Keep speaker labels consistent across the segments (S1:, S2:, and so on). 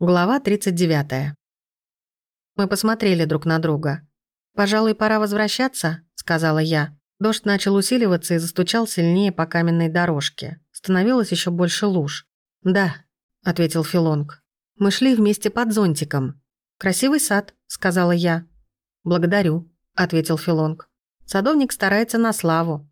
S1: Глава 39. Мы посмотрели друг на друга. «Пожалуй, пора возвращаться», — сказала я. Дождь начал усиливаться и застучал сильнее по каменной дорожке. Становилось еще больше луж. «Да», — ответил Филонг. «Мы шли вместе под зонтиком». «Красивый сад», — сказала я. «Благодарю», — ответил Филонг. «Садовник старается на славу».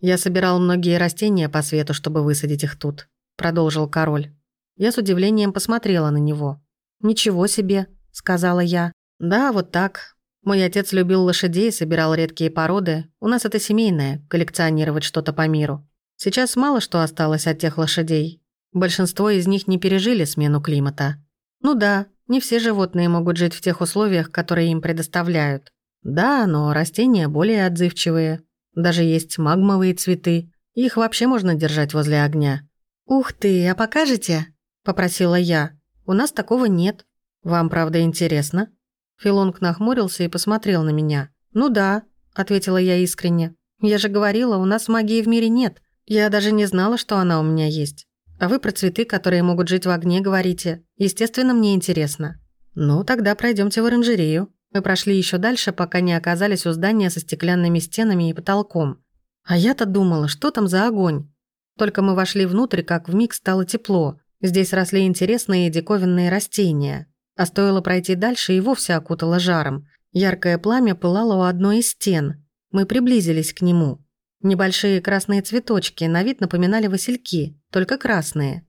S1: «Я собирал многие растения по свету, чтобы высадить их тут», — продолжил король. Я с удивлением посмотрела на него. «Ничего себе», — сказала я. «Да, вот так. Мой отец любил лошадей, собирал редкие породы. У нас это семейное, коллекционировать что-то по миру. Сейчас мало что осталось от тех лошадей. Большинство из них не пережили смену климата. Ну да, не все животные могут жить в тех условиях, которые им предоставляют. Да, но растения более отзывчивые. Даже есть магмовые цветы. Их вообще можно держать возле огня. «Ух ты, а покажете?» Попросила я. «У нас такого нет». «Вам правда интересно?» Филонг нахмурился и посмотрел на меня. «Ну да», — ответила я искренне. «Я же говорила, у нас магии в мире нет. Я даже не знала, что она у меня есть. А вы про цветы, которые могут жить в огне, говорите. Естественно, мне интересно». «Ну, тогда пройдемте в оранжерею». Мы прошли еще дальше, пока не оказались у здания со стеклянными стенами и потолком. А я-то думала, что там за огонь. Только мы вошли внутрь, как вмиг стало тепло. Здесь росли интересные диковинные растения. А стоило пройти дальше, и вовсе окутало жаром. Яркое пламя пылало у одной из стен. Мы приблизились к нему. Небольшие красные цветочки на вид напоминали васильки, только красные.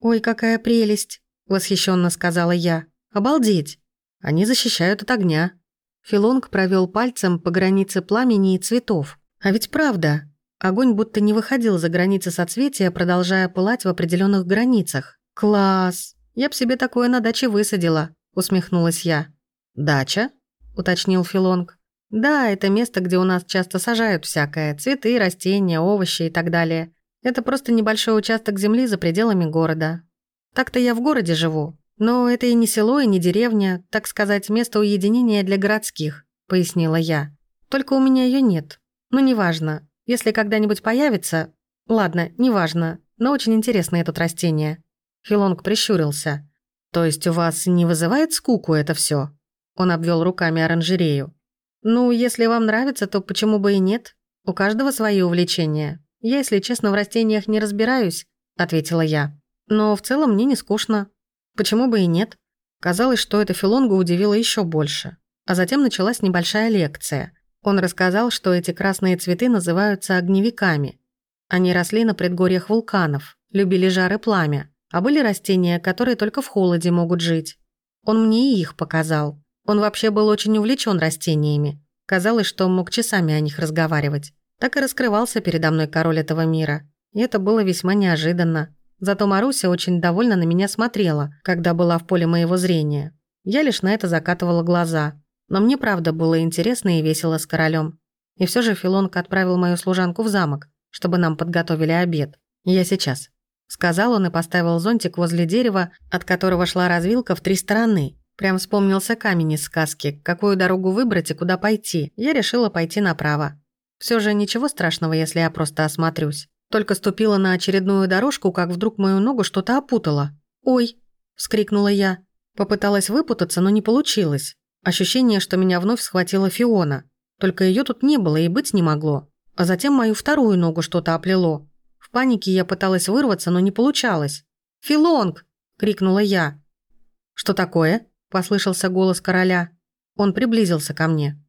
S1: «Ой, какая прелесть!» – восхищенно сказала я. «Обалдеть! Они защищают от огня». Филонг провел пальцем по границе пламени и цветов. А ведь правда, огонь будто не выходил за границы соцветия, продолжая пылать в определенных границах. «Класс! Я б себе такое на даче высадила», — усмехнулась я. «Дача?» — уточнил Филонг. «Да, это место, где у нас часто сажают всякое. Цветы, растения, овощи и так далее. Это просто небольшой участок земли за пределами города. Так-то я в городе живу. Но это и не село, и не деревня, так сказать, место уединения для городских», — пояснила я. «Только у меня ее нет. Но неважно. Если когда-нибудь появится... Ладно, неважно, но очень интересно это растение». Филонг прищурился. «То есть у вас не вызывает скуку это все? Он обвел руками оранжерею. «Ну, если вам нравится, то почему бы и нет? У каждого свои увлечения. Я, если честно, в растениях не разбираюсь», — ответила я. «Но в целом мне не скучно. Почему бы и нет?» Казалось, что это Филонгу удивило еще больше. А затем началась небольшая лекция. Он рассказал, что эти красные цветы называются огневиками. Они росли на предгорьях вулканов, любили жар и пламя. А были растения, которые только в холоде могут жить. Он мне и их показал. Он вообще был очень увлечен растениями. Казалось, что мог часами о них разговаривать. Так и раскрывался передо мной король этого мира. И это было весьма неожиданно. Зато Маруся очень довольно на меня смотрела, когда была в поле моего зрения. Я лишь на это закатывала глаза. Но мне правда было интересно и весело с королем. И все же Филонка отправил мою служанку в замок, чтобы нам подготовили обед. Я сейчас. Сказал он и поставил зонтик возле дерева, от которого шла развилка в три стороны. Прям вспомнился камень из сказки. Какую дорогу выбрать и куда пойти. Я решила пойти направо. Все же ничего страшного, если я просто осмотрюсь. Только ступила на очередную дорожку, как вдруг мою ногу что-то опутало. «Ой!» – вскрикнула я. Попыталась выпутаться, но не получилось. Ощущение, что меня вновь схватила Фиона. Только ее тут не было и быть не могло. А затем мою вторую ногу что-то оплело. В панике я пыталась вырваться, но не получалось. «Филонг!» – крикнула я. «Что такое?» – послышался голос короля. Он приблизился ко мне.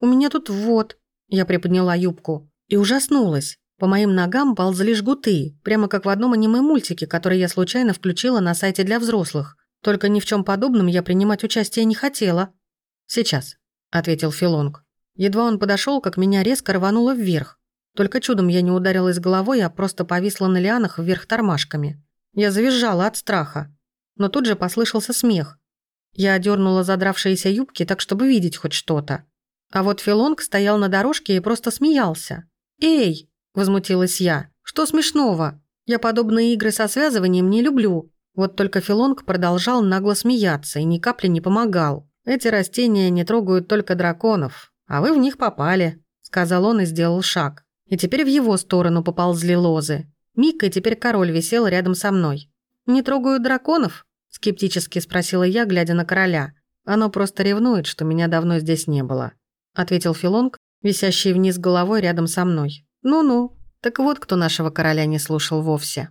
S1: «У меня тут вот...» – я приподняла юбку. И ужаснулась. По моим ногам ползли жгуты, прямо как в одном аниме-мультике, который я случайно включила на сайте для взрослых. Только ни в чем подобном я принимать участие не хотела. «Сейчас», – ответил Филонг. Едва он подошел, как меня резко рвануло вверх. Только чудом я не ударилась головой, а просто повисла на лианах вверх тормашками. Я завизжала от страха. Но тут же послышался смех. Я одернула задравшиеся юбки так, чтобы видеть хоть что-то. А вот Филонг стоял на дорожке и просто смеялся. «Эй!» – возмутилась я. «Что смешного? Я подобные игры со связыванием не люблю». Вот только Филонг продолжал нагло смеяться и ни капли не помогал. «Эти растения не трогают только драконов, а вы в них попали», – сказал он и сделал шаг. И теперь в его сторону поползли лозы. Мик и теперь король висел рядом со мной. «Не трогают драконов?» – Скептически спросила я, глядя на короля. «Оно просто ревнует, что меня давно здесь не было», ответил Филонг, висящий вниз головой рядом со мной. «Ну-ну, так вот кто нашего короля не слушал вовсе».